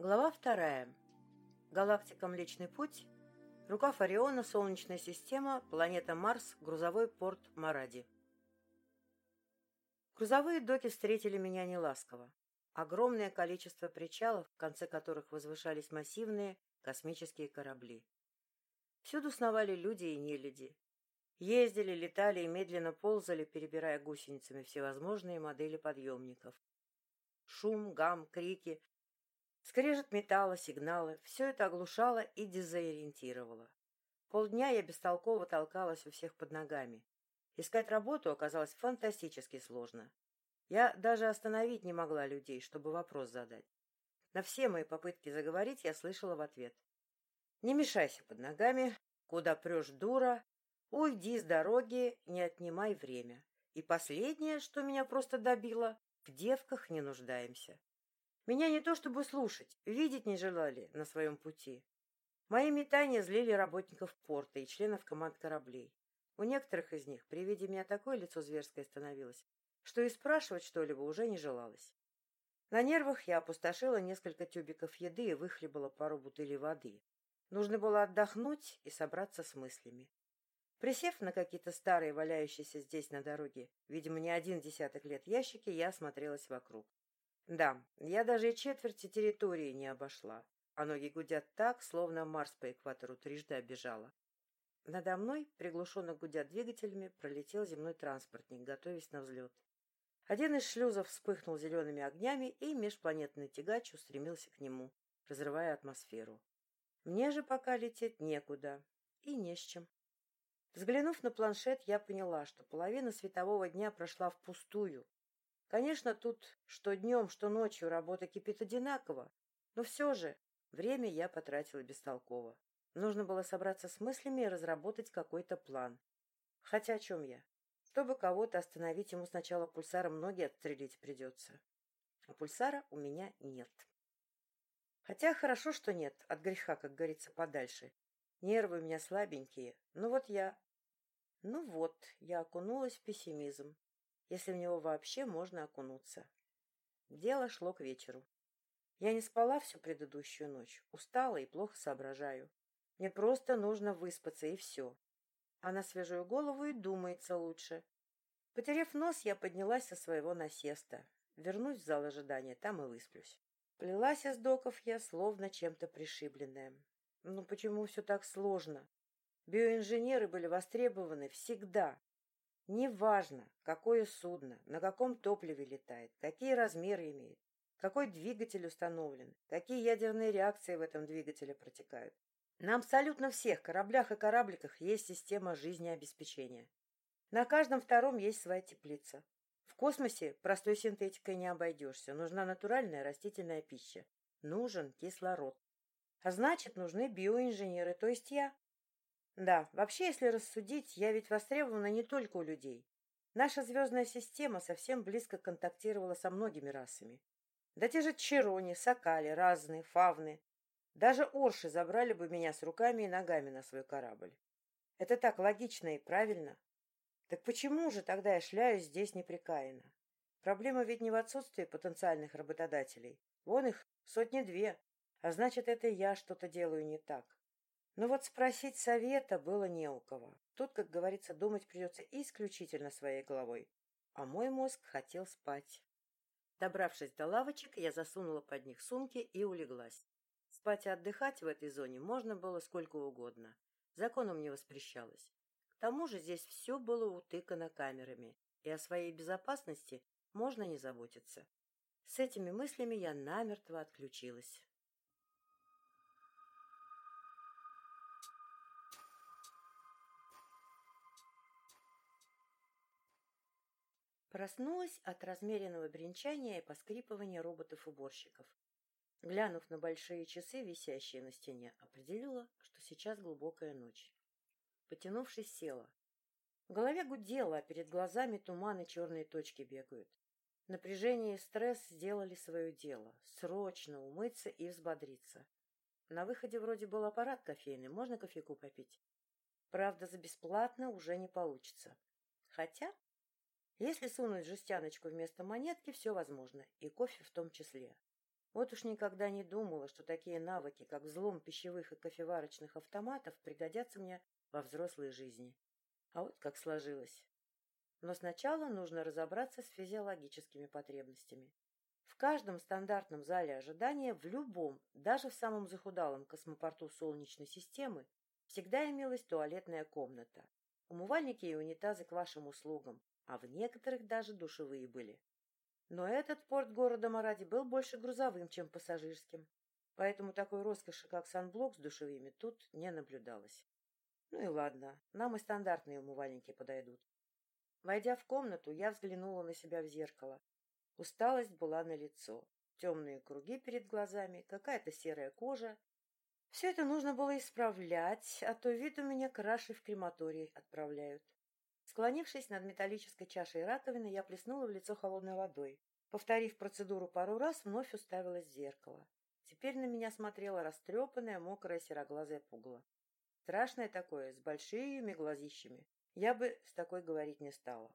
Глава вторая. Галактика Млечный Путь. Рукав Ориона, Солнечная система, планета Марс, грузовой порт Маради. Грузовые доки встретили меня неласково. Огромное количество причалов, в конце которых возвышались массивные космические корабли. Всюду сновали люди и нелюди. Ездили, летали и медленно ползали, перебирая гусеницами всевозможные модели подъемников. Шум, гам, крики, скрежет металла, сигналы — все это оглушало и дезориентировало. Полдня я бестолково толкалась у всех под ногами. Искать работу оказалось фантастически сложно. Я даже остановить не могла людей, чтобы вопрос задать. На все мои попытки заговорить я слышала в ответ. «Не мешайся под ногами, куда прешь, дура, Уйди с дороги, не отнимай время. И последнее, что меня просто добило, в девках не нуждаемся. Меня не то чтобы слушать, видеть не желали на своем пути. Мои метания злили работников порта и членов команд кораблей. У некоторых из них при виде меня такое лицо зверское становилось, что и спрашивать что-либо уже не желалось. На нервах я опустошила несколько тюбиков еды и выхлебала пару бутылей воды. Нужно было отдохнуть и собраться с мыслями. Присев на какие-то старые, валяющиеся здесь на дороге, видимо, не один десяток лет ящики, я осмотрелась вокруг. Да, я даже и четверти территории не обошла, а ноги гудят так, словно Марс по экватору трижды обежала. Надо мной, приглушенно гудя двигателями, пролетел земной транспортник, готовясь на взлет. Один из шлюзов вспыхнул зелеными огнями, и межпланетный тягач устремился к нему, разрывая атмосферу. Мне же пока лететь некуда и не с чем. Взглянув на планшет, я поняла, что половина светового дня прошла впустую. Конечно, тут что днем, что ночью работа кипит одинаково, но все же время я потратила бестолково. Нужно было собраться с мыслями и разработать какой-то план. Хотя о чем я? Чтобы кого-то остановить, ему сначала пульсаром ноги отстрелить придется. А пульсара у меня нет. Хотя хорошо, что нет, от греха, как говорится, подальше. Нервы у меня слабенькие. Ну вот я... Ну вот, я окунулась в пессимизм, если в него вообще можно окунуться. Дело шло к вечеру. Я не спала всю предыдущую ночь, устала и плохо соображаю. Мне просто нужно выспаться, и все. А на свежую голову и думается лучше. Потерев нос, я поднялась со своего насеста. Вернусь в зал ожидания, там и высплюсь. Плелась из доков я, словно чем-то пришибленная. Ну почему все так сложно? Биоинженеры были востребованы всегда. Неважно, какое судно, на каком топливе летает, какие размеры имеет, какой двигатель установлен, какие ядерные реакции в этом двигателе протекают. На абсолютно всех кораблях и корабликах есть система жизнеобеспечения. На каждом втором есть своя теплица. В космосе простой синтетикой не обойдешься. Нужна натуральная растительная пища. Нужен кислород. А значит, нужны биоинженеры, то есть я. Да, вообще, если рассудить, я ведь востребована не только у людей. Наша звездная система совсем близко контактировала со многими расами. Да те же Чирони, Сокали, разные, Фавны. Даже Орши забрали бы меня с руками и ногами на свой корабль. Это так логично и правильно. Так почему же тогда я шляюсь здесь непрекаянно? Проблема ведь не в отсутствии потенциальных работодателей. Вон их сотни-две. А значит, это я что-то делаю не так. Но вот спросить совета было не у кого. Тут, как говорится, думать придется исключительно своей головой. А мой мозг хотел спать. Добравшись до лавочек, я засунула под них сумки и улеглась. Спать и отдыхать в этой зоне можно было сколько угодно. Законом не воспрещалось. К тому же здесь все было утыкано камерами, и о своей безопасности можно не заботиться. С этими мыслями я намертво отключилась. Проснулась от размеренного бренчания и поскрипывания роботов-уборщиков. Глянув на большие часы, висящие на стене, определила, что сейчас глубокая ночь. Потянувшись, села. В голове гудело, а перед глазами туман и черные точки бегают. Напряжение и стресс сделали свое дело. Срочно умыться и взбодриться. На выходе вроде был аппарат кофейный, можно кофейку попить. Правда, за бесплатно уже не получится. Хотя если сунуть жестяночку вместо монетки, все возможно, и кофе в том числе. Вот уж никогда не думала, что такие навыки, как взлом пищевых и кофеварочных автоматов, пригодятся мне во взрослой жизни. А вот как сложилось. Но сначала нужно разобраться с физиологическими потребностями. В каждом стандартном зале ожидания, в любом, даже в самом захудалом космопорту Солнечной системы, всегда имелась туалетная комната. Умывальники и унитазы к вашим услугам, а в некоторых даже душевые были. Но этот порт города Маради был больше грузовым, чем пассажирским, поэтому такой роскоши, как санблок с душевыми, тут не наблюдалось. Ну и ладно, нам и стандартные умывальники подойдут. Войдя в комнату, я взглянула на себя в зеркало. Усталость была на лицо, темные круги перед глазами, какая-то серая кожа. Все это нужно было исправлять, а то вид у меня краши в крематорий отправляют. Склонившись над металлической чашей раковины, я плеснула в лицо холодной водой. Повторив процедуру пару раз, вновь уставилась в зеркало. Теперь на меня смотрела растрепанная, мокрая сероглазая пугало. Страшное такое, с большими глазищами. Я бы с такой говорить не стала.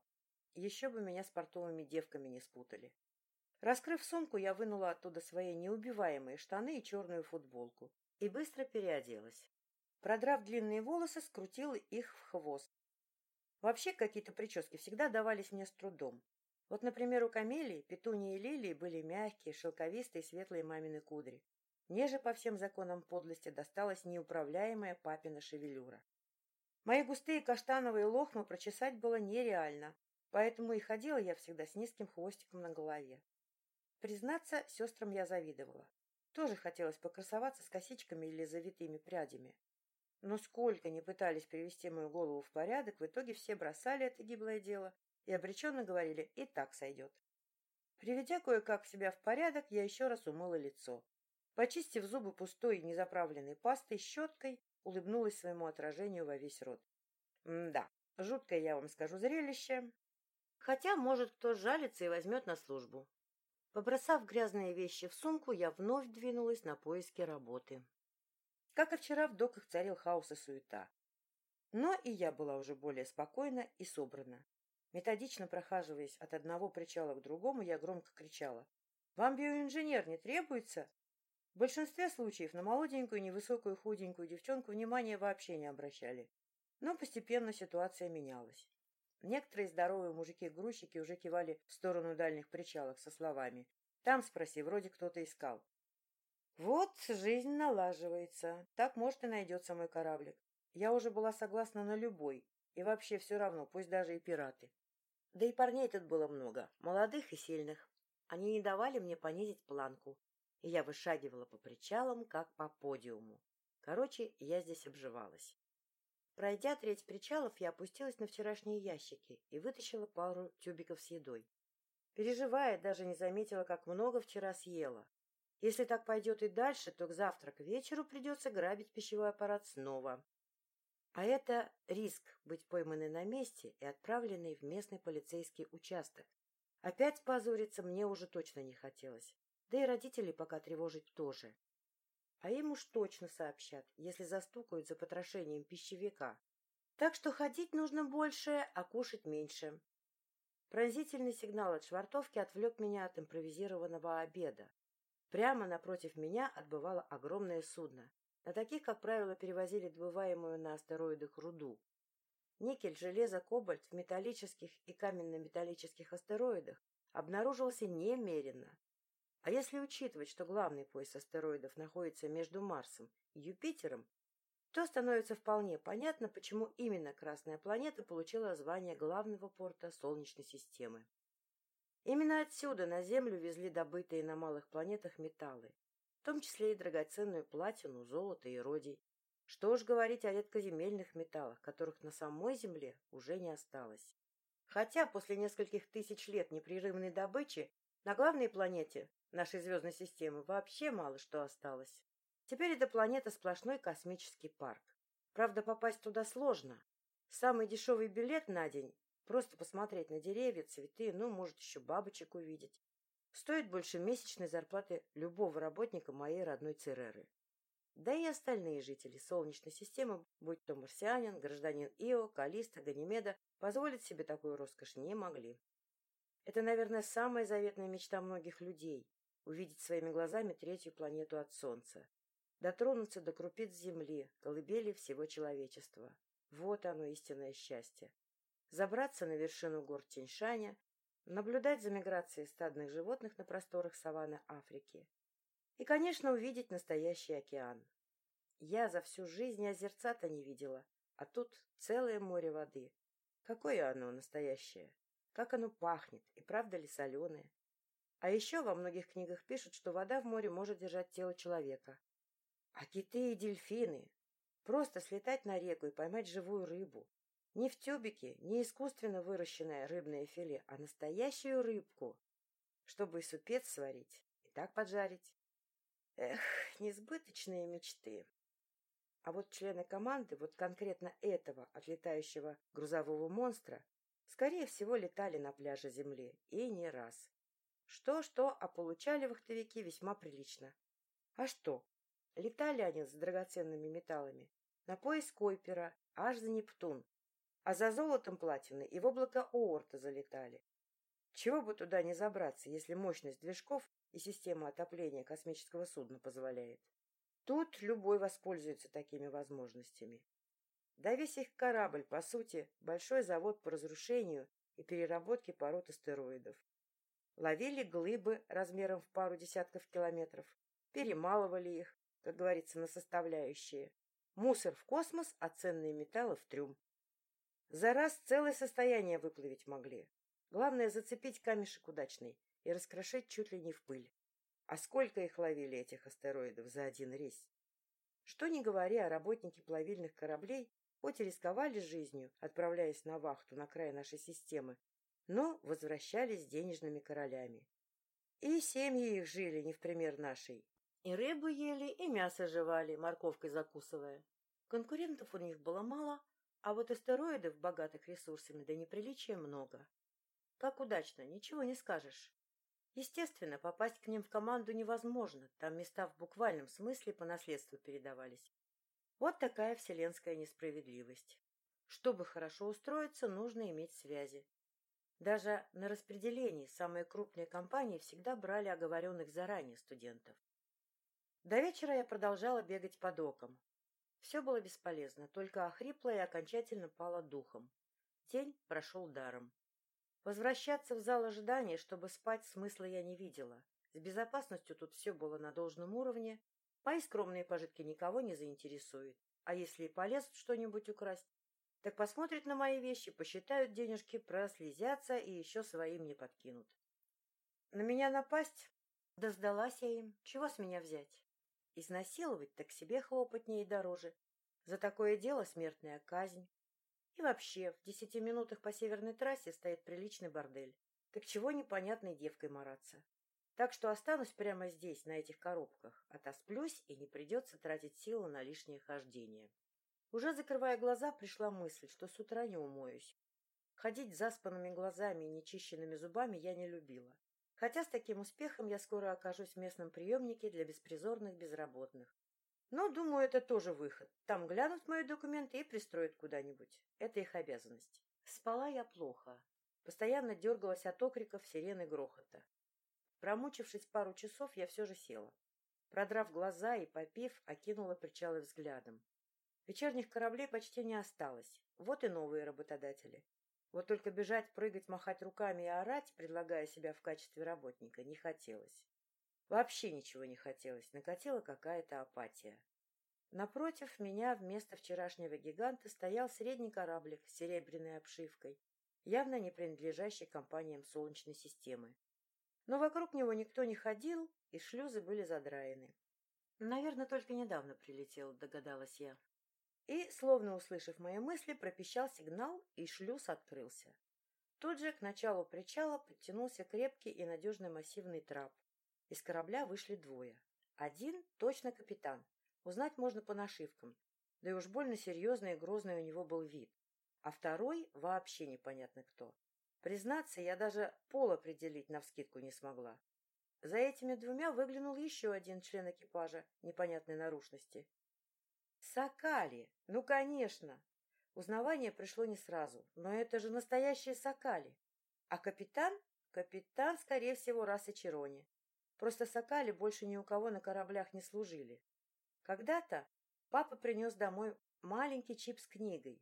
Еще бы меня с портовыми девками не спутали. Раскрыв сумку, я вынула оттуда свои неубиваемые штаны и черную футболку и быстро переоделась. Продрав длинные волосы, скрутила их в хвост Вообще какие-то прически всегда давались мне с трудом. Вот, например, у Камелии, Петунии и Лилии были мягкие, шелковистые, светлые мамины кудри. Мне же по всем законам подлости досталась неуправляемая папина шевелюра. Мои густые каштановые лохмы прочесать было нереально, поэтому и ходила я всегда с низким хвостиком на голове. Признаться, сестрам я завидовала. Тоже хотелось покрасоваться с косичками или завитыми прядями. Но сколько не пытались привести мою голову в порядок, в итоге все бросали это гиблое дело и обреченно говорили «и так сойдет». Приведя кое-как себя в порядок, я еще раз умыла лицо. Почистив зубы пустой незаправленной пастой, щеткой улыбнулась своему отражению во весь рот. да, жуткое, я вам скажу, зрелище. Хотя, может, кто жалится и возьмет на службу. Побросав грязные вещи в сумку, я вновь двинулась на поиски работы. Как и вчера, в доках царил хаос и суета. Но и я была уже более спокойна и собрана. Методично прохаживаясь от одного причала к другому, я громко кричала. «Вам биоинженер не требуется?» В большинстве случаев на молоденькую, невысокую, худенькую девчонку внимания вообще не обращали. Но постепенно ситуация менялась. Некоторые здоровые мужики-грузчики уже кивали в сторону дальних причалов со словами «Там, спроси, вроде кто-то искал». Вот жизнь налаживается. Так, может, и найдется мой кораблик. Я уже была согласна на любой. И вообще все равно, пусть даже и пираты. Да и парней тут было много, молодых и сильных. Они не давали мне понизить планку, и я вышагивала по причалам, как по подиуму. Короче, я здесь обживалась. Пройдя треть причалов, я опустилась на вчерашние ящики и вытащила пару тюбиков с едой. Переживая, даже не заметила, как много вчера съела. Если так пойдет и дальше, то к завтра к вечеру придется грабить пищевой аппарат снова. А это риск быть пойманной на месте и отправленной в местный полицейский участок. Опять позориться мне уже точно не хотелось. Да и родителей пока тревожить тоже. А им уж точно сообщат, если застукают за потрошением пищевика. Так что ходить нужно больше, а кушать меньше. Пронзительный сигнал от швартовки отвлек меня от импровизированного обеда. Прямо напротив меня отбывало огромное судно. На таких, как правило, перевозили добываемую на астероидах руду. Никель, железо, кобальт в металлических и каменно-металлических астероидах обнаружился немерено. А если учитывать, что главный пояс астероидов находится между Марсом и Юпитером, то становится вполне понятно, почему именно Красная планета получила звание главного порта Солнечной системы. Именно отсюда на Землю везли добытые на малых планетах металлы, в том числе и драгоценную платину, золото и родий. Что уж говорить о редкоземельных металлах, которых на самой Земле уже не осталось. Хотя после нескольких тысяч лет непрерывной добычи на главной планете нашей звездной системы вообще мало что осталось. Теперь эта планета сплошной космический парк. Правда, попасть туда сложно. Самый дешевый билет на день Просто посмотреть на деревья, цветы, ну, может, еще бабочек увидеть. Стоит больше месячной зарплаты любого работника моей родной Цереры. Да и остальные жители Солнечной системы, будь то марсианин, гражданин Ио, Калиста, Ганимеда, позволить себе такую роскошь не могли. Это, наверное, самая заветная мечта многих людей увидеть своими глазами третью планету от Солнца, дотронуться до крупиц Земли, колыбели всего человечества. Вот оно, истинное счастье. Забраться на вершину гор Тиньшаня, наблюдать за миграцией стадных животных на просторах саванны Африки. И, конечно, увидеть настоящий океан. Я за всю жизнь озерца-то не видела, а тут целое море воды. Какое оно настоящее? Как оно пахнет? И правда ли соленое? А еще во многих книгах пишут, что вода в море может держать тело человека. А киты и дельфины? Просто слетать на реку и поймать живую рыбу. Не в тюбике, не искусственно выращенное рыбное филе, а настоящую рыбку, чтобы и супец сварить, и так поджарить. Эх, несбыточные мечты. А вот члены команды, вот конкретно этого отлетающего грузового монстра, скорее всего, летали на пляже Земли. И не раз. Что-что, а получали вахтовики весьма прилично. А что? Летали они с драгоценными металлами на пояс Койпера, аж за Нептун. А за золотом платины и в облако Оорта залетали. Чего бы туда не забраться, если мощность движков и система отопления космического судна позволяет? Тут любой воспользуется такими возможностями. Да весь их корабль, по сути, большой завод по разрушению и переработке пород астероидов. Ловили глыбы размером в пару десятков километров, перемалывали их, как говорится, на составляющие. Мусор в космос, а ценные металлы в трюм. За раз целое состояние выплавить могли. Главное зацепить камешек удачный и раскрошить чуть ли не в пыль. А сколько их ловили, этих астероидов, за один рейс? Что ни говори, а работники плавильных кораблей хоть и рисковали жизнью, отправляясь на вахту на край нашей системы, но возвращались денежными королями. И семьи их жили не в пример нашей. И рыбу ели, и мясо жевали, морковкой закусывая. Конкурентов у них было мало, а вот астероидов, богатых ресурсами, до неприличия много. Как удачно, ничего не скажешь. Естественно, попасть к ним в команду невозможно, там места в буквальном смысле по наследству передавались. Вот такая вселенская несправедливость. Чтобы хорошо устроиться, нужно иметь связи. Даже на распределении самые крупные компании всегда брали оговоренных заранее студентов. До вечера я продолжала бегать по докам. Все было бесполезно, только охрипла и окончательно пала духом. День прошел даром. Возвращаться в зал ожидания, чтобы спать, смысла я не видела. С безопасностью тут все было на должном уровне. Мои скромные пожитки никого не заинтересуют. А если и полезут что-нибудь украсть, так посмотрят на мои вещи, посчитают денежки, прослезятся и еще своим не подкинут. На меня напасть? Да сдалась я им. Чего с меня взять? Изнасиловать так себе хлопотнее и дороже. За такое дело смертная казнь. И вообще, в десяти минутах по северной трассе стоит приличный бордель. Так чего непонятной девкой мараться? Так что останусь прямо здесь, на этих коробках, отосплюсь и не придется тратить силы на лишнее хождение. Уже закрывая глаза, пришла мысль, что с утра не умоюсь. Ходить заспанными глазами и нечищенными зубами я не любила. Хотя с таким успехом я скоро окажусь в местном приемнике для беспризорных безработных. Но, думаю, это тоже выход. Там глянут мои документы и пристроят куда-нибудь. Это их обязанность. Спала я плохо. Постоянно дергалась от окриков, сирены грохота. Промучившись пару часов, я все же села. Продрав глаза и попив, окинула причалы взглядом. Вечерних кораблей почти не осталось. Вот и новые работодатели. Вот только бежать, прыгать, махать руками и орать, предлагая себя в качестве работника, не хотелось. Вообще ничего не хотелось, накатила какая-то апатия. Напротив меня вместо вчерашнего гиганта стоял средний кораблик с серебряной обшивкой, явно не принадлежащий компаниям Солнечной системы. Но вокруг него никто не ходил, и шлюзы были задраены. Наверное, только недавно прилетел, догадалась я. И, словно услышав мои мысли, пропищал сигнал, и шлюз открылся. Тут же к началу причала подтянулся крепкий и надежный массивный трап, из корабля вышли двое. Один — точно капитан. Узнать можно по нашивкам. Да и уж больно серьезный и грозный у него был вид. А второй — вообще непонятно кто. Признаться, я даже пол определить навскидку не смогла. За этими двумя выглянул еще один член экипажа непонятной наружности. Сакали! Ну, конечно! Узнавание пришло не сразу, но это же настоящие Сакали. А капитан? Капитан, скорее всего, расы Чирони. Просто сокали больше ни у кого на кораблях не служили. Когда-то папа принес домой маленький чип с книгой.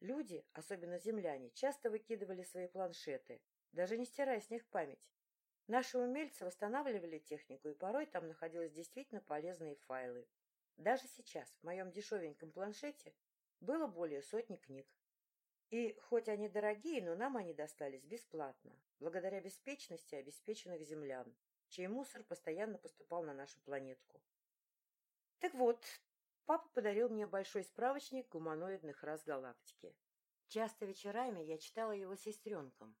Люди, особенно земляне, часто выкидывали свои планшеты, даже не стирая с них память. Наши умельцы восстанавливали технику, и порой там находились действительно полезные файлы. Даже сейчас в моем дешевеньком планшете было более сотни книг. И хоть они дорогие, но нам они достались бесплатно, благодаря беспечности обеспеченных землян, чей мусор постоянно поступал на нашу планетку. Так вот, папа подарил мне большой справочник гуманоидных рас галактики. Часто вечерами я читала его сестренкам.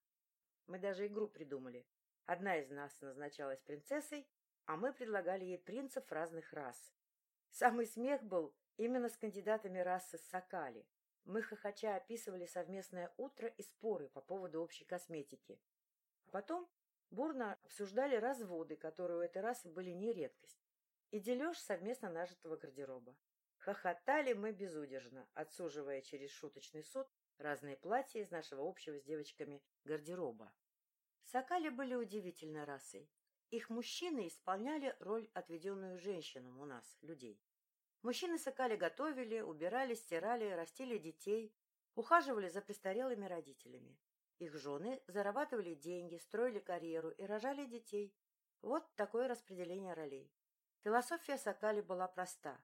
Мы даже игру придумали. Одна из нас назначалась принцессой, а мы предлагали ей принцев разных рас. Самый смех был именно с кандидатами расы Сакали. Мы хохоча описывали совместное утро и споры по поводу общей косметики. А потом бурно обсуждали разводы, которые у этой расы были не редкость, и дележ совместно нажитого гардероба. Хохотали мы безудержно, отсуживая через шуточный суд разные платья из нашего общего с девочками гардероба. Сакали были удивительной расой. Их мужчины исполняли роль, отведенную женщинам у нас, людей. Мужчины Сакали готовили, убирали, стирали, растили детей, ухаживали за престарелыми родителями. Их жены зарабатывали деньги, строили карьеру и рожали детей. Вот такое распределение ролей. Философия Сакали была проста.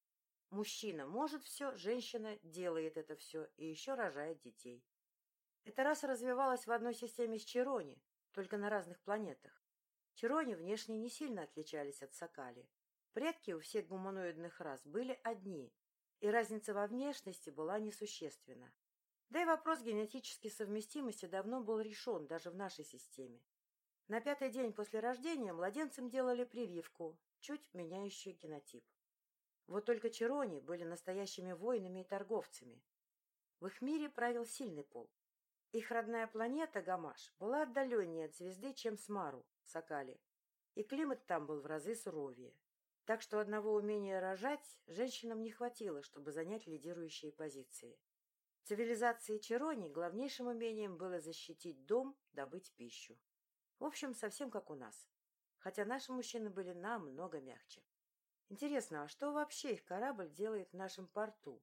Мужчина может все, женщина делает это все и еще рожает детей. Эта раса развивалась в одной системе с Чирони, только на разных планетах. Чирони внешне не сильно отличались от Сакали. Предки у всех гуманоидных рас были одни, и разница во внешности была несущественна. Да и вопрос генетической совместимости давно был решен даже в нашей системе. На пятый день после рождения младенцам делали прививку, чуть меняющую генотип. Вот только Чирони были настоящими воинами и торговцами. В их мире правил сильный пол. Их родная планета Гамаш была отдаленнее от звезды, чем Смару, Сакали, и климат там был в разы суровее. Так что одного умения рожать женщинам не хватило, чтобы занять лидирующие позиции. Цивилизации Чирони главнейшим умением было защитить дом, добыть пищу. В общем, совсем как у нас. Хотя наши мужчины были намного мягче. Интересно, а что вообще их корабль делает в нашем порту?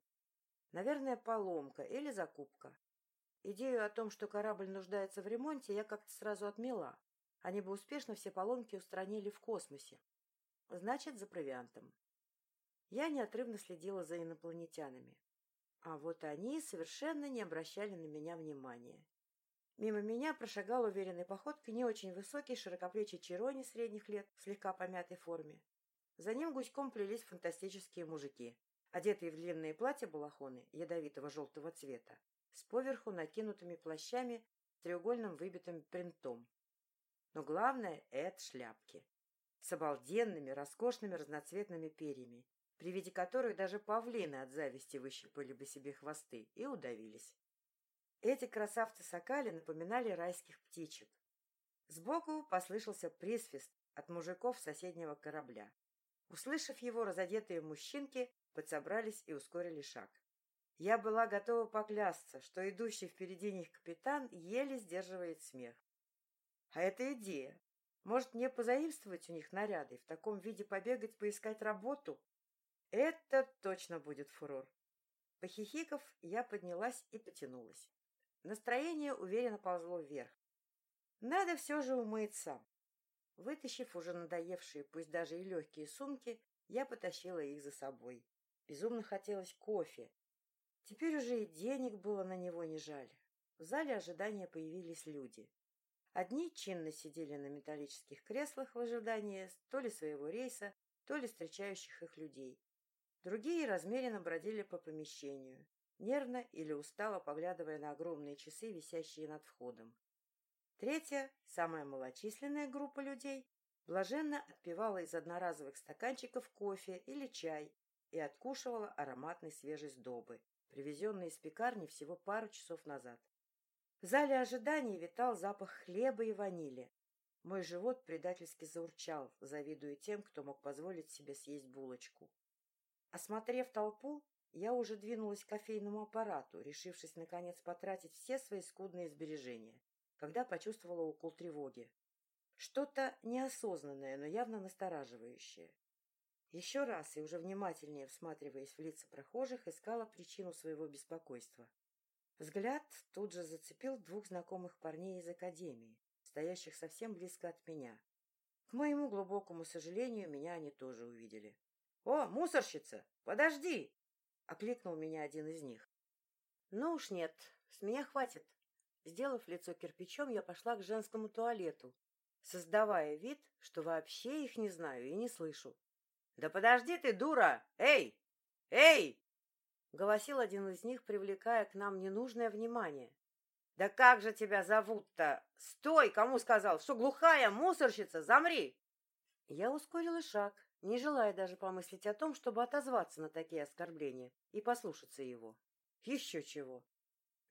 Наверное, поломка или закупка. Идею о том, что корабль нуждается в ремонте, я как-то сразу отмела. Они бы успешно все поломки устранили в космосе. Значит, за провиантом. Я неотрывно следила за инопланетянами. А вот они совершенно не обращали на меня внимания. Мимо меня прошагал уверенной походкой не очень высокий, широкоплечий Чирони средних лет в слегка помятой форме. За ним гуськом плелись фантастические мужики, одетые в длинные платья-балахоны ядовитого желтого цвета, с поверху накинутыми плащами с треугольным выбитым принтом. Но главное — это шляпки. С обалденными, роскошными разноцветными перьями, при виде которых даже павлины от зависти выщипали бы себе хвосты и удавились. Эти красавцы-сокали напоминали райских птичек. Сбоку послышался присвист от мужиков соседнего корабля. Услышав его, разодетые мужчинки подсобрались и ускорили шаг. Я была готова поклясться, что идущий впереди них капитан еле сдерживает смех. А это идея. Может, мне позаимствовать у них наряды и в таком виде побегать, поискать работу? Это точно будет фурор. Похихиков, я поднялась и потянулась. Настроение уверенно ползло вверх. Надо все же умыться. Вытащив уже надоевшие, пусть даже и легкие сумки, я потащила их за собой. Безумно хотелось кофе, Теперь уже и денег было на него не жаль. В зале ожидания появились люди. Одни чинно сидели на металлических креслах в ожидании то ли своего рейса, то ли встречающих их людей. Другие размеренно бродили по помещению, нервно или устало поглядывая на огромные часы, висящие над входом. Третья, самая малочисленная группа людей, блаженно отпивала из одноразовых стаканчиков кофе или чай и откушивала ароматной свежей сдобы, привезенный из пекарни всего пару часов назад. В зале ожидания витал запах хлеба и ванили. Мой живот предательски заурчал, завидуя тем, кто мог позволить себе съесть булочку. Осмотрев толпу, я уже двинулась к кофейному аппарату, решившись, наконец, потратить все свои скудные сбережения, когда почувствовала укол тревоги. Что-то неосознанное, но явно настораживающее. Еще раз и уже внимательнее всматриваясь в лица прохожих, искала причину своего беспокойства. Взгляд тут же зацепил двух знакомых парней из академии, стоящих совсем близко от меня. К моему глубокому сожалению, меня они тоже увидели. — О, мусорщица, подожди! — окликнул меня один из них. — Ну уж нет, с меня хватит. Сделав лицо кирпичом, я пошла к женскому туалету, создавая вид, что вообще их не знаю и не слышу. — Да подожди ты, дура! Эй! Эй! — голосил один из них, привлекая к нам ненужное внимание. — Да как же тебя зовут-то? Стой! Кому сказал? Что глухая мусорщица? Замри! Я ускорила шаг, не желая даже помыслить о том, чтобы отозваться на такие оскорбления и послушаться его. Еще чего.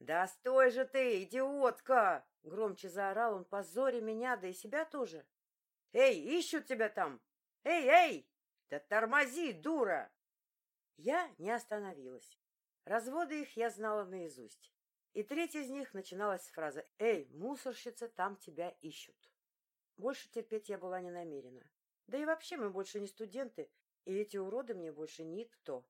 «Да стой же ты, идиотка!» — громче заорал он, позоря меня, да и себя тоже. «Эй, ищут тебя там! Эй, эй! Да тормози, дура!» Я не остановилась. Разводы их я знала наизусть. И третья из них начиналась с фразы «Эй, мусорщица, там тебя ищут». Больше терпеть я была не намерена. Да и вообще мы больше не студенты, и эти уроды мне больше никто.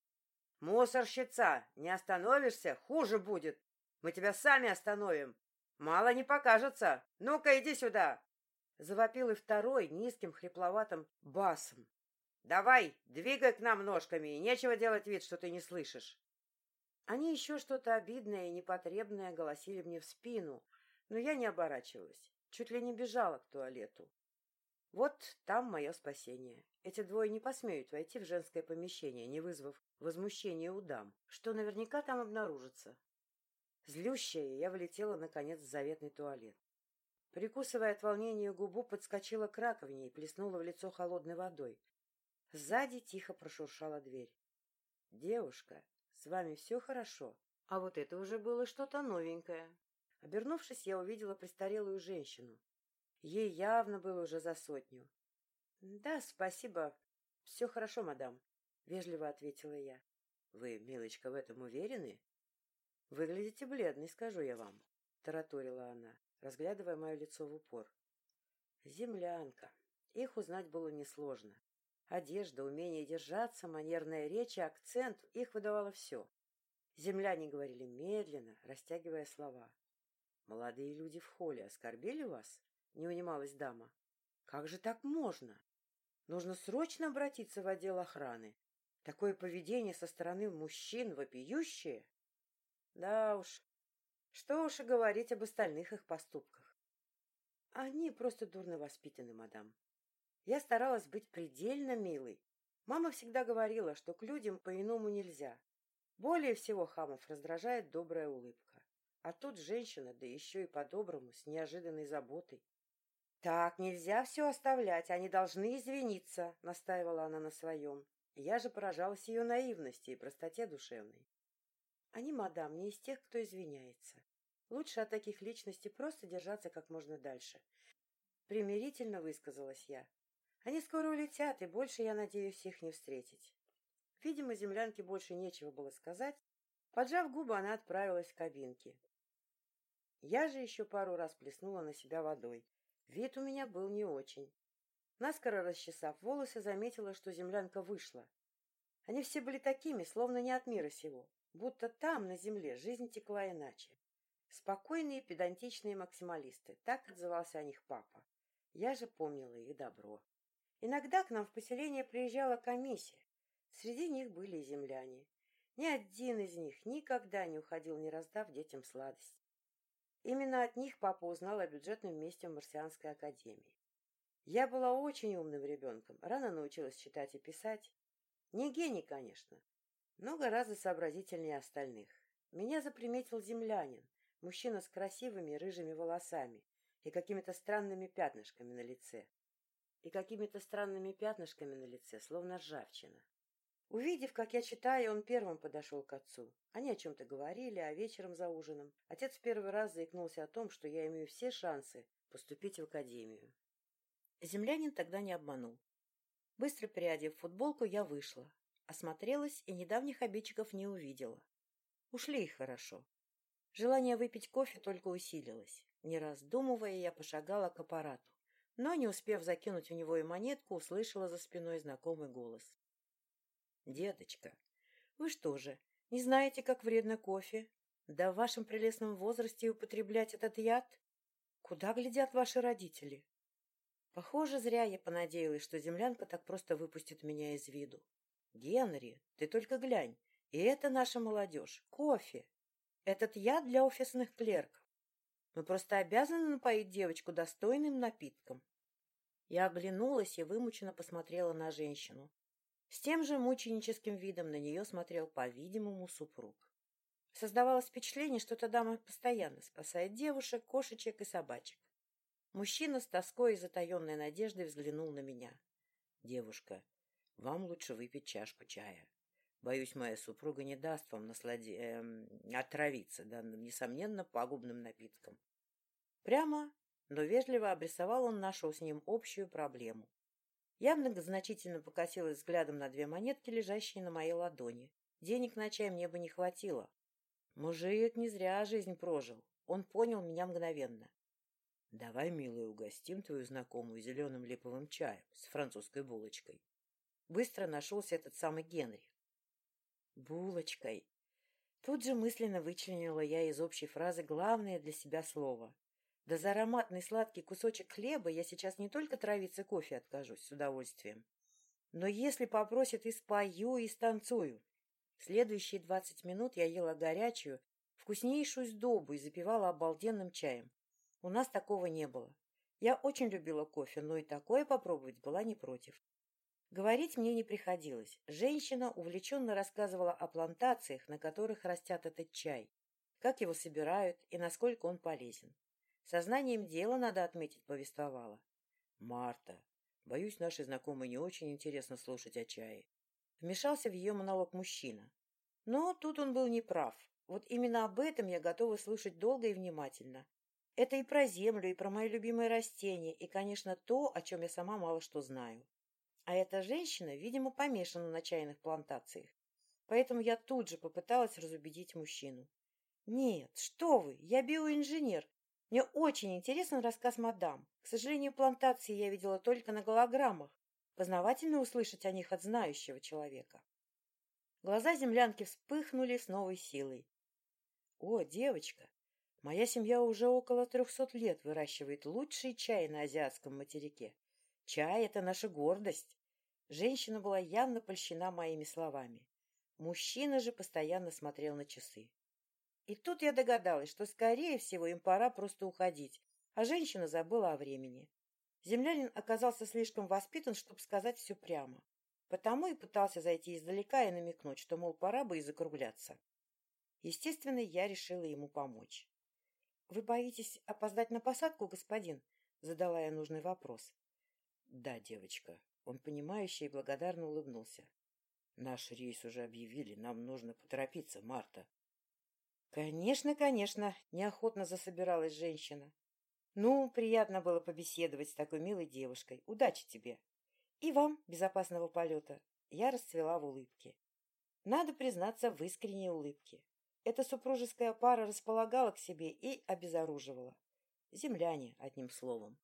«Мусорщица, не остановишься, хуже будет!» Мы тебя сами остановим. Мало не покажется. Ну-ка, иди сюда!» Завопил и второй низким хрипловатым басом. «Давай, двигай к нам ножками, и нечего делать вид, что ты не слышишь». Они еще что-то обидное и непотребное голосили мне в спину, но я не оборачивалась, чуть ли не бежала к туалету. Вот там мое спасение. Эти двое не посмеют войти в женское помещение, не вызвав возмущения у дам, что наверняка там обнаружится. Злющая, я влетела, наконец, в заветный туалет. Прикусывая от волнения губу, подскочила к раковине и плеснула в лицо холодной водой. Сзади тихо прошуршала дверь. — Девушка, с вами все хорошо? А вот это уже было что-то новенькое. Обернувшись, я увидела престарелую женщину. Ей явно было уже за сотню. — Да, спасибо. Все хорошо, мадам, — вежливо ответила я. — Вы, милочка, в этом уверены? — Выглядите бледной, скажу я вам, — тараторила она, разглядывая мое лицо в упор. Землянка. Их узнать было несложно. Одежда, умение держаться, манерная речь и акцент — их выдавало все. Земляне говорили медленно, растягивая слова. — Молодые люди в холле оскорбили вас? — не унималась дама. — Как же так можно? Нужно срочно обратиться в отдел охраны. Такое поведение со стороны мужчин вопиющее. Да уж, что уж и говорить об остальных их поступках. Они просто дурно воспитаны, мадам. Я старалась быть предельно милой. Мама всегда говорила, что к людям по-иному нельзя. Более всего хамов раздражает добрая улыбка. А тут женщина, да еще и по-доброму, с неожиданной заботой. — Так нельзя все оставлять, они должны извиниться, — настаивала она на своем. Я же поражалась ее наивности и простоте душевной. Они, мадам, не из тех, кто извиняется. Лучше от таких личностей просто держаться как можно дальше. Примирительно высказалась я. Они скоро улетят, и больше, я надеюсь, их не встретить. Видимо, землянке больше нечего было сказать. Поджав губы, она отправилась в кабинки. Я же еще пару раз плеснула на себя водой. Вид у меня был не очень. Наскоро расчесав волосы, заметила, что землянка вышла. Они все были такими, словно не от мира сего. Будто там, на земле, жизнь текла иначе. Спокойные педантичные максималисты, так отзывался о них папа. Я же помнила их добро. Иногда к нам в поселение приезжала комиссия. Среди них были и земляне. Ни один из них никогда не уходил, не раздав детям сладость. Именно от них папа узнал о бюджетном месте в Марсианской академии. Я была очень умным ребенком, рано научилась читать и писать. Не гений, конечно, но гораздо сообразительнее остальных. Меня заприметил землянин, мужчина с красивыми рыжими волосами и какими-то странными пятнышками на лице. И какими-то странными пятнышками на лице, словно ржавчина. Увидев, как я читаю, он первым подошел к отцу. Они о чем-то говорили, а вечером за ужином отец первый раз заикнулся о том, что я имею все шансы поступить в академию. Землянин тогда не обманул. Быстро переодев футболку, я вышла, Осмотрелась и недавних обидчиков не увидела. Ушли их хорошо. Желание выпить кофе только усилилось. Не раздумывая, я пошагала к аппарату. Но, не успев закинуть в него и монетку, услышала за спиной знакомый голос. — Деточка, вы что же, не знаете, как вредно кофе? Да в вашем прелестном возрасте употреблять этот яд? Куда глядят ваши родители? Похоже, зря я понадеялась, что землянка так просто выпустит меня из виду. Генри, ты только глянь, и это наша молодежь. Кофе. Этот яд для офисных клерков. Мы просто обязаны напоить девочку достойным напитком. Я оглянулась и вымученно посмотрела на женщину. С тем же мученическим видом на нее смотрел, по-видимому, супруг. Создавалось впечатление, что эта дама постоянно спасает девушек, кошечек и собачек. Мужчина с тоской и затаенной надеждой взглянул на меня. — Девушка, вам лучше выпить чашку чая. Боюсь, моя супруга не даст вам наслади... эм, отравиться данным, несомненно, пагубным напитком. Прямо, но вежливо обрисовал он нашу с ним общую проблему. Я многозначительно покосилась взглядом на две монетки, лежащие на моей ладони. Денег на чай мне бы не хватило. Мужик не зря жизнь прожил. Он понял меня мгновенно. — Давай, милая, угостим твою знакомую зеленым липовым чаем с французской булочкой. Быстро нашелся этот самый Генри. Булочкой. Тут же мысленно вычленила я из общей фразы главное для себя слово. Да за ароматный сладкий кусочек хлеба я сейчас не только травиться кофе откажусь с удовольствием, но если попросит и спою, и станцую. Следующие двадцать минут я ела горячую, вкуснейшую сдобу и запивала обалденным чаем. У нас такого не было. Я очень любила кофе, но и такое попробовать была не против. Говорить мне не приходилось. Женщина увлеченно рассказывала о плантациях, на которых растят этот чай, как его собирают и насколько он полезен. Сознанием дела, надо отметить, повествовала. «Марта, боюсь, нашей знакомой не очень интересно слушать о чае». Вмешался в ее монолог мужчина. Но тут он был неправ. Вот именно об этом я готова слушать долго и внимательно. Это и про землю, и про мои любимые растения, и, конечно, то, о чем я сама мало что знаю. А эта женщина, видимо, помешана на чайных плантациях. Поэтому я тут же попыталась разубедить мужчину. «Нет, что вы, я биоинженер. Мне очень интересен рассказ мадам. К сожалению, плантации я видела только на голограммах. Познавательно услышать о них от знающего человека». Глаза землянки вспыхнули с новой силой. «О, девочка, моя семья уже около трехсот лет выращивает лучший чай на азиатском материке. Чай — это наша гордость. Женщина была явно польщена моими словами. Мужчина же постоянно смотрел на часы. И тут я догадалась, что, скорее всего, им пора просто уходить, а женщина забыла о времени. Землянин оказался слишком воспитан, чтобы сказать все прямо. Потому и пытался зайти издалека и намекнуть, что, мол, пора бы и закругляться. Естественно, я решила ему помочь. — Вы боитесь опоздать на посадку, господин? — задала я нужный вопрос. — Да, девочка, он понимающе и благодарно улыбнулся. Наш рейс уже объявили, нам нужно поторопиться, Марта. Конечно, конечно, неохотно засобиралась женщина. Ну, приятно было побеседовать с такой милой девушкой. Удачи тебе. И вам безопасного полета. Я расцвела в улыбке. Надо признаться в искренней улыбке. Эта супружеская пара располагала к себе и обезоруживала. Земляне, одним словом.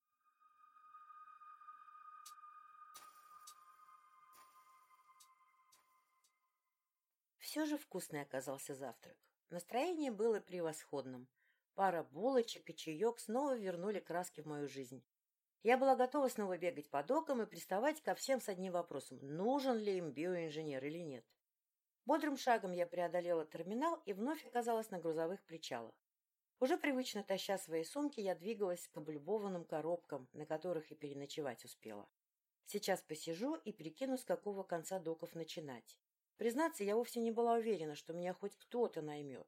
Все же вкусный оказался завтрак. Настроение было превосходным. Пара булочек и чаек снова вернули краски в мою жизнь. Я была готова снова бегать по докам и приставать ко всем с одним вопросом, нужен ли им биоинженер или нет. Бодрым шагом я преодолела терминал и вновь оказалась на грузовых причалах. Уже привычно таща свои сумки, я двигалась к облюбованным коробкам, на которых и переночевать успела. Сейчас посижу и прикину, с какого конца доков начинать. Признаться, я вовсе не была уверена, что меня хоть кто-то наймет.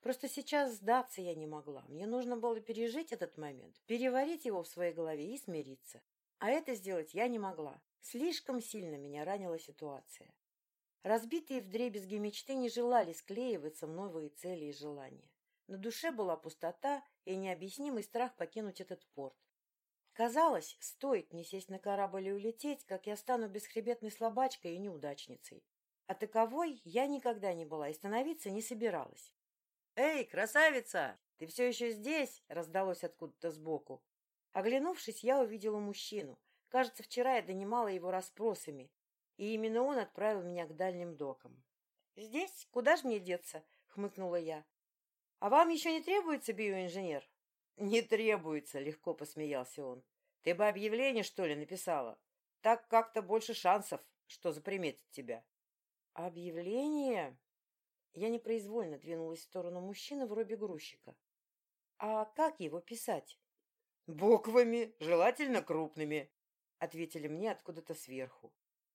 Просто сейчас сдаться я не могла. Мне нужно было пережить этот момент, переварить его в своей голове и смириться. А это сделать я не могла. Слишком сильно меня ранила ситуация. Разбитые вдребезги мечты не желали склеиваться в новые цели и желания. На душе была пустота и необъяснимый страх покинуть этот порт. Казалось, стоит мне сесть на корабль и улететь, как я стану бесхребетной слабачкой и неудачницей. А таковой я никогда не была и становиться не собиралась. «Эй, красавица! Ты все еще здесь?» — раздалось откуда-то сбоку. Оглянувшись, я увидела мужчину. Кажется, вчера я донимала его расспросами, и именно он отправил меня к дальним докам. «Здесь? Куда же мне деться?» — хмыкнула я. «А вам еще не требуется биоинженер?» «Не требуется», — легко посмеялся он. «Ты бы объявление, что ли, написала? Так как-то больше шансов, что заприметит тебя». «Объявление?» Я непроизвольно двинулась в сторону мужчины в робе грузчика. «А как его писать?» «Буквами, желательно крупными», — ответили мне откуда-то сверху.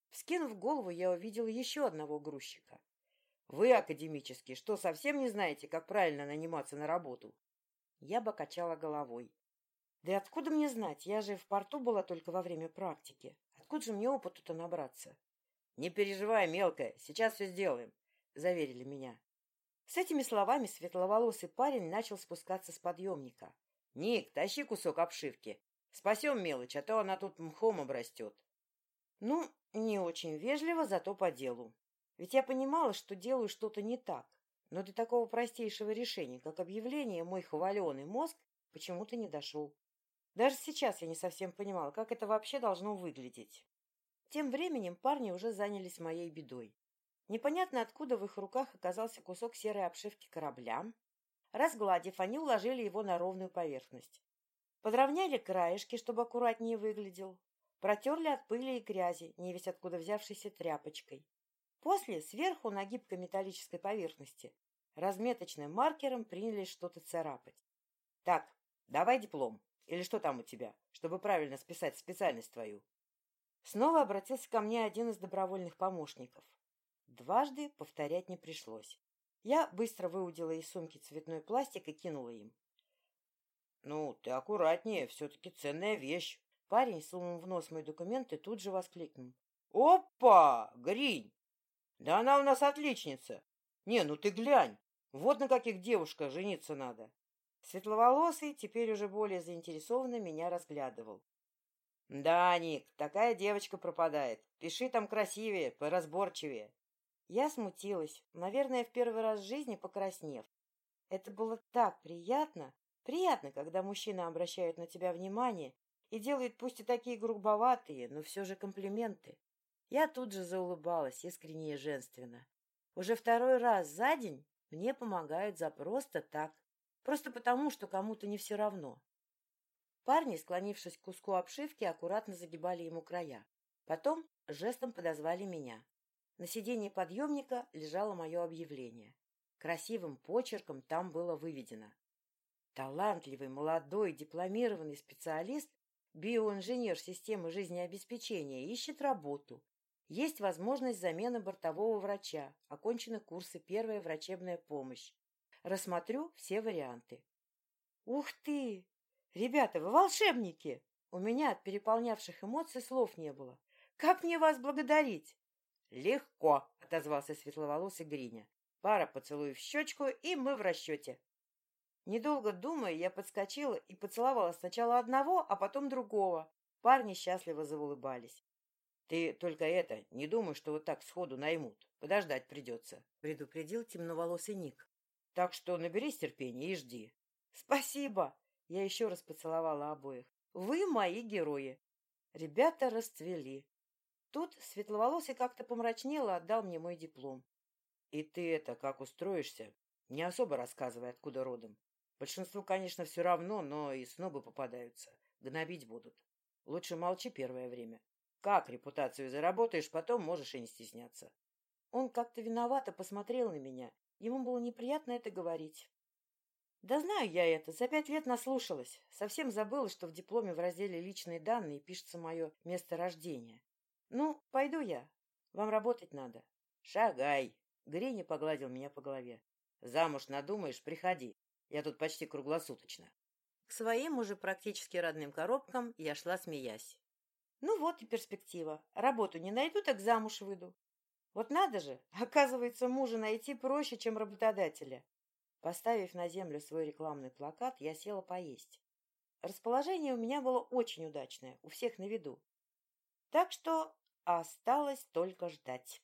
Вскинув голову, я увидела еще одного грузчика. «Вы, академический, что, совсем не знаете, как правильно наниматься на работу?» Я бы качала головой. «Да откуда мне знать? Я же в порту была только во время практики. Откуда же мне опыту-то набраться?» «Не переживай, мелкая, сейчас все сделаем», — заверили меня. С этими словами светловолосый парень начал спускаться с подъемника. «Ник, тащи кусок обшивки. Спасем мелочь, а то она тут мхом обрастет». Ну, не очень вежливо, зато по делу. Ведь я понимала, что делаю что-то не так. Но до такого простейшего решения, как объявление, мой хваленый мозг почему-то не дошел. Даже сейчас я не совсем понимала, как это вообще должно выглядеть. Тем временем парни уже занялись моей бедой. Непонятно, откуда в их руках оказался кусок серой обшивки корабля, Разгладив, они уложили его на ровную поверхность. Подровняли краешки, чтобы аккуратнее выглядел. Протерли от пыли и грязи, не весь откуда взявшейся тряпочкой. После сверху на гибкой металлической поверхности разметочным маркером принялись что-то царапать. Так, давай диплом. Или что там у тебя, чтобы правильно списать специальность твою? Снова обратился ко мне один из добровольных помощников. Дважды повторять не пришлось. Я быстро выудила из сумки цветной пластик и кинула им. — Ну, ты аккуратнее, все-таки ценная вещь. Парень, сунул в нос мои документы, тут же воскликнул. — Опа! Гринь! Да она у нас отличница! Не, ну ты глянь! Вот на каких девушках жениться надо! Светловолосый теперь уже более заинтересованно меня разглядывал. — Да, Ник, такая девочка пропадает. Пиши там красивее, поразборчивее. Я смутилась, наверное, в первый раз в жизни покраснев. Это было так приятно. Приятно, когда мужчины обращают на тебя внимание и делают пусть и такие грубоватые, но все же комплименты. Я тут же заулыбалась, искренне и женственно. Уже второй раз за день мне помогают за просто так. Просто потому, что кому-то не все равно. Парни, склонившись к куску обшивки, аккуратно загибали ему края. Потом жестом подозвали меня. На сиденье подъемника лежало мое объявление. Красивым почерком там было выведено. Талантливый, молодой, дипломированный специалист, биоинженер системы жизнеобеспечения, ищет работу. Есть возможность замены бортового врача, окончены курсы «Первая врачебная помощь». Рассмотрю все варианты. Ух ты! Ребята, вы волшебники! У меня от переполнявших эмоций слов не было. Как мне вас благодарить? «Легко», — отозвался светловолосый Гриня. «Пара поцелуев в щечку, и мы в расчете». Недолго думая, я подскочила и поцеловала сначала одного, а потом другого. Парни счастливо заулыбались. «Ты только это, не думай, что вот так сходу наймут. Подождать придется», — предупредил темноволосый Ник. «Так что наберись терпения и жди». «Спасибо!» — я еще раз поцеловала обоих. «Вы мои герои!» Ребята расцвели. Тут светловолосый как-то помрачнел и отдал мне мой диплом. И ты это, как устроишься, не особо рассказывай, откуда родом. Большинству, конечно, все равно, но и снобы попадаются. Гнобить будут. Лучше молчи первое время. Как репутацию заработаешь, потом можешь и не стесняться. Он как-то виновато посмотрел на меня. Ему было неприятно это говорить. Да знаю я это. За пять лет наслушалась. Совсем забыла, что в дипломе в разделе «Личные данные» пишется мое место рождения. Ну, пойду я. Вам работать надо. Шагай. Гриня погладил меня по голове. Замуж надумаешь, приходи. Я тут почти круглосуточно. К своим уже практически родным коробкам я шла, смеясь. Ну вот и перспектива. Работу не найду, так замуж выйду. Вот надо же, оказывается, мужа найти проще, чем работодателя. Поставив на землю свой рекламный плакат, я села поесть. Расположение у меня было очень удачное, у всех на виду. Так что Осталось только ждать.